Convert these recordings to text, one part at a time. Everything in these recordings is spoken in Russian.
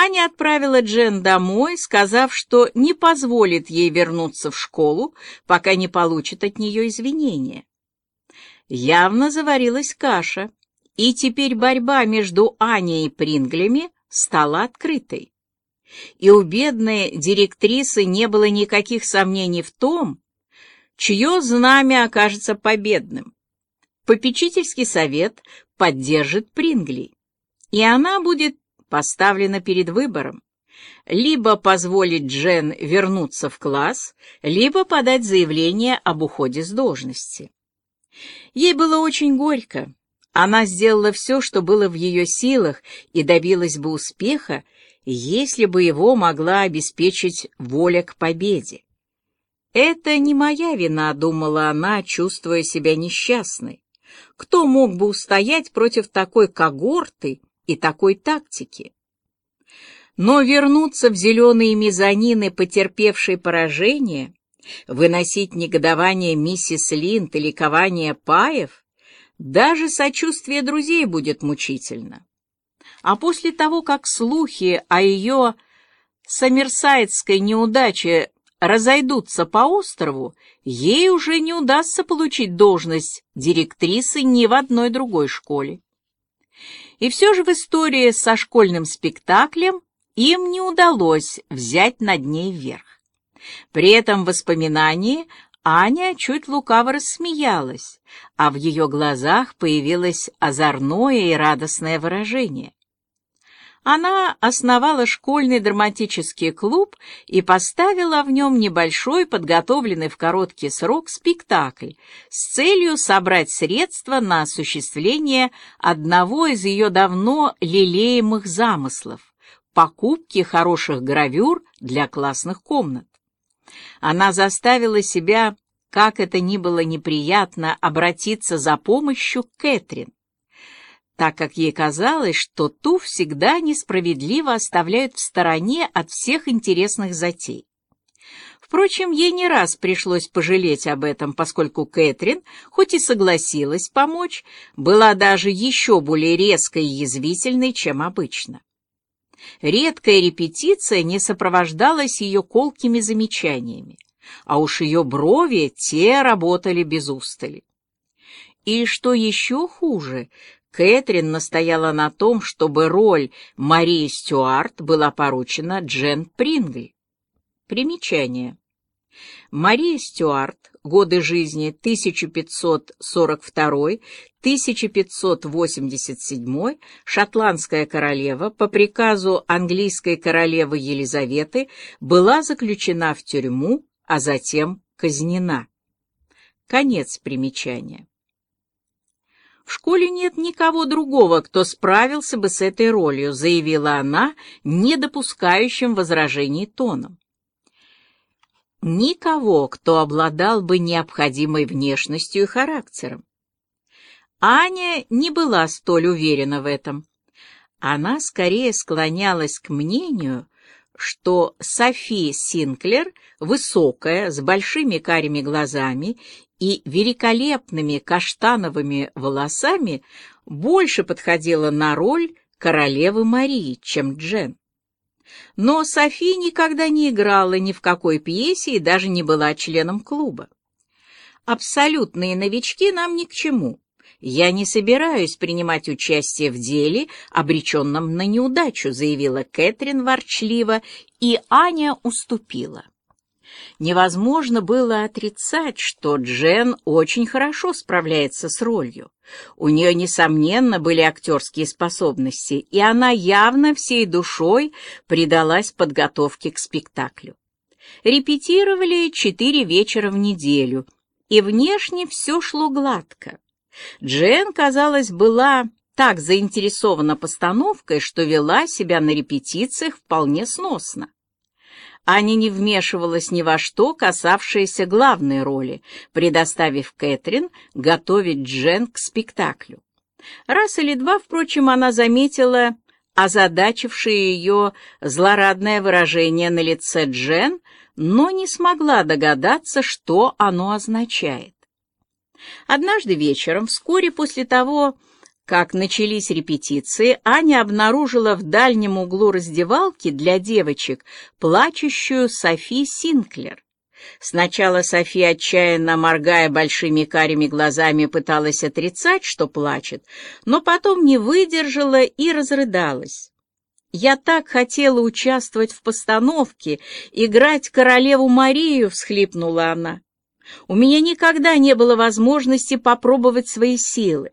Аня отправила Джен домой, сказав, что не позволит ей вернуться в школу, пока не получит от нее извинения. Явно заварилась каша, и теперь борьба между Аней и Принглями стала открытой. И у бедной директрисы не было никаких сомнений в том, чье знамя окажется победным. Попечительский совет поддержит Прингли, и она будет поставлена перед выбором либо позволить Джен вернуться в класс, либо подать заявление об уходе с должности. Ей было очень горько. Она сделала все, что было в ее силах, и добилась бы успеха, если бы его могла обеспечить воля к победе. «Это не моя вина», — думала она, чувствуя себя несчастной. «Кто мог бы устоять против такой когорты и такой тактики?» Но вернуться в зеленые мезонины, потерпевшие поражение, выносить негодование миссис Линд и ликование Паев, даже сочувствие друзей будет мучительно. А после того, как слухи о ее саммерсайдской неудаче разойдутся по острову, ей уже не удастся получить должность директрисы ни в одной другой школе. И все же в истории со школьным спектаклем им не удалось взять над ней верх. При этом воспоминании Аня чуть лукаво рассмеялась, а в ее глазах появилось озорное и радостное выражение. Она основала школьный драматический клуб и поставила в нем небольшой, подготовленный в короткий срок спектакль с целью собрать средства на осуществление одного из ее давно лелеемых замыслов — покупки хороших гравюр для классных комнат. Она заставила себя, как это ни было неприятно, обратиться за помощью к Кэтрин, так как ей казалось, что ту всегда несправедливо оставляют в стороне от всех интересных затей. Впрочем, ей не раз пришлось пожалеть об этом, поскольку Кэтрин, хоть и согласилась помочь, была даже еще более резкой и язвительной, чем обычно. Редкая репетиция не сопровождалась ее колкими замечаниями, а уж ее брови те работали без устали. И что еще хуже, Кэтрин настояла на том, чтобы роль Марии Стюарт была поручена Джен Прингли. Примечание. Мария Стюарт, годы жизни 1542-1587, шотландская королева, по приказу английской королевы Елизаветы, была заключена в тюрьму, а затем казнена. Конец примечания. «В школе нет никого другого, кто справился бы с этой ролью», заявила она, не допускающим возражений тоном. Никого, кто обладал бы необходимой внешностью и характером. Аня не была столь уверена в этом. Она скорее склонялась к мнению, что Софи Синклер, высокая, с большими карими глазами и великолепными каштановыми волосами больше подходила на роль королевы Марии, чем Джен. Но Софи никогда не играла ни в какой пьесе и даже не была членом клуба. Абсолютные новички нам ни к чему. Я не собираюсь принимать участие в деле, обреченном на неудачу, заявила Кэтрин ворчливо, и Аня уступила. Невозможно было отрицать, что Джен очень хорошо справляется с ролью. У нее, несомненно, были актерские способности, и она явно всей душой предалась подготовке к спектаклю. Репетировали четыре вечера в неделю, и внешне все шло гладко. Джен, казалось, была так заинтересована постановкой, что вела себя на репетициях вполне сносно. Аня не вмешивалась ни во что, касавшееся главной роли, предоставив Кэтрин готовить Джен к спектаклю. Раз или два, впрочем, она заметила озадачившее ее злорадное выражение на лице Джен, но не смогла догадаться, что оно означает. Однажды вечером, вскоре после того, Как начались репетиции, Аня обнаружила в дальнем углу раздевалки для девочек плачущую Софи Синклер. Сначала София, отчаянно моргая большими карими глазами, пыталась отрицать, что плачет, но потом не выдержала и разрыдалась. «Я так хотела участвовать в постановке, играть королеву Марию», — всхлипнула она. «У меня никогда не было возможности попробовать свои силы.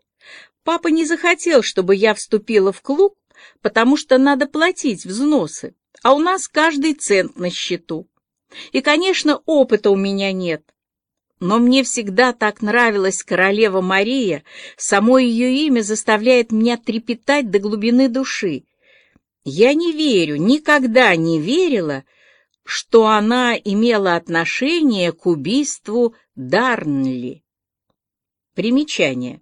Папа не захотел, чтобы я вступила в клуб, потому что надо платить взносы, а у нас каждый цент на счету. И, конечно, опыта у меня нет. Но мне всегда так нравилась королева Мария, само ее имя заставляет меня трепетать до глубины души. Я не верю, никогда не верила, что она имела отношение к убийству Дарнли. Примечание.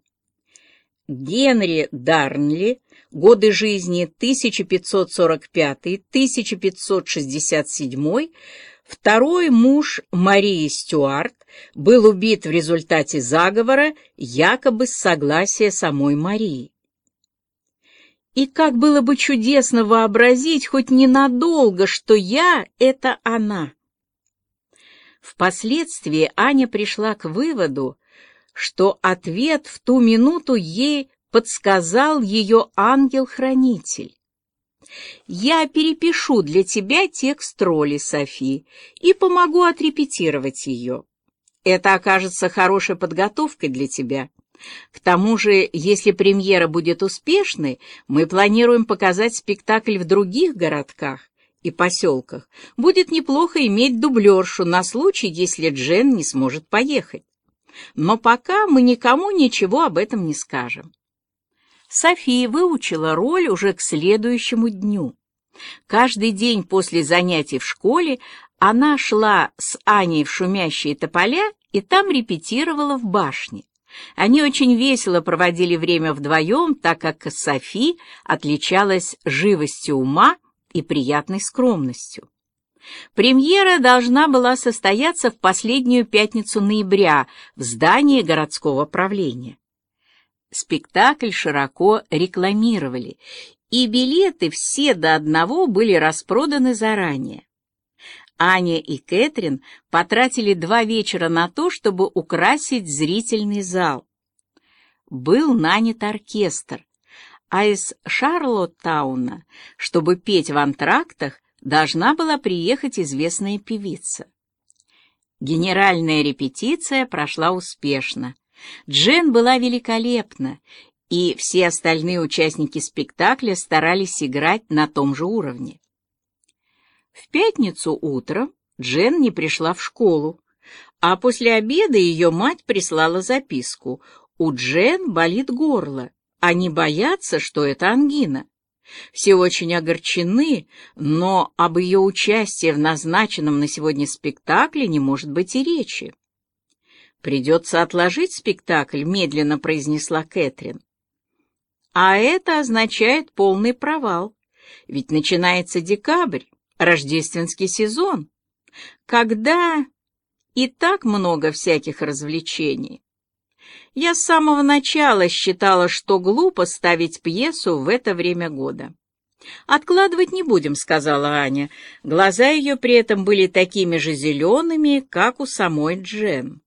Генри Дарнли, годы жизни 1545-1567, Второй муж Марии Стюарт был убит в результате заговора, якобы с согласия самой Марии. И как было бы чудесно вообразить хоть ненадолго, что я — это она. Впоследствии Аня пришла к выводу, что ответ в ту минуту ей подсказал ее ангел-хранитель. Я перепишу для тебя текст роли, Софи, и помогу отрепетировать ее. Это окажется хорошей подготовкой для тебя. К тому же, если премьера будет успешной, мы планируем показать спектакль в других городках и поселках. Будет неплохо иметь дублершу на случай, если Джен не сможет поехать. Но пока мы никому ничего об этом не скажем. София выучила роль уже к следующему дню. Каждый день после занятий в школе она шла с Аней в шумящие тополя и там репетировала в башне. Они очень весело проводили время вдвоем, так как Софи отличалась живостью ума и приятной скромностью. Премьера должна была состояться в последнюю пятницу ноября в здании городского правления. Спектакль широко рекламировали, и билеты все до одного были распроданы заранее. Аня и Кэтрин потратили два вечера на то, чтобы украсить зрительный зал. Был нанят оркестр, а из Шарлоттауна, чтобы петь в антрактах, должна была приехать известная певица. Генеральная репетиция прошла успешно. Джен была великолепна, и все остальные участники спектакля старались играть на том же уровне. В пятницу утром Джен не пришла в школу, а после обеда ее мать прислала записку. У Джен болит горло, они боятся, что это ангина. Все очень огорчены, но об ее участии в назначенном на сегодня спектакле не может быть и речи. «Придется отложить спектакль», — медленно произнесла Кэтрин. «А это означает полный провал, ведь начинается декабрь, рождественский сезон, когда и так много всяких развлечений. Я с самого начала считала, что глупо ставить пьесу в это время года. «Откладывать не будем», — сказала Аня. Глаза ее при этом были такими же зелеными, как у самой Джен.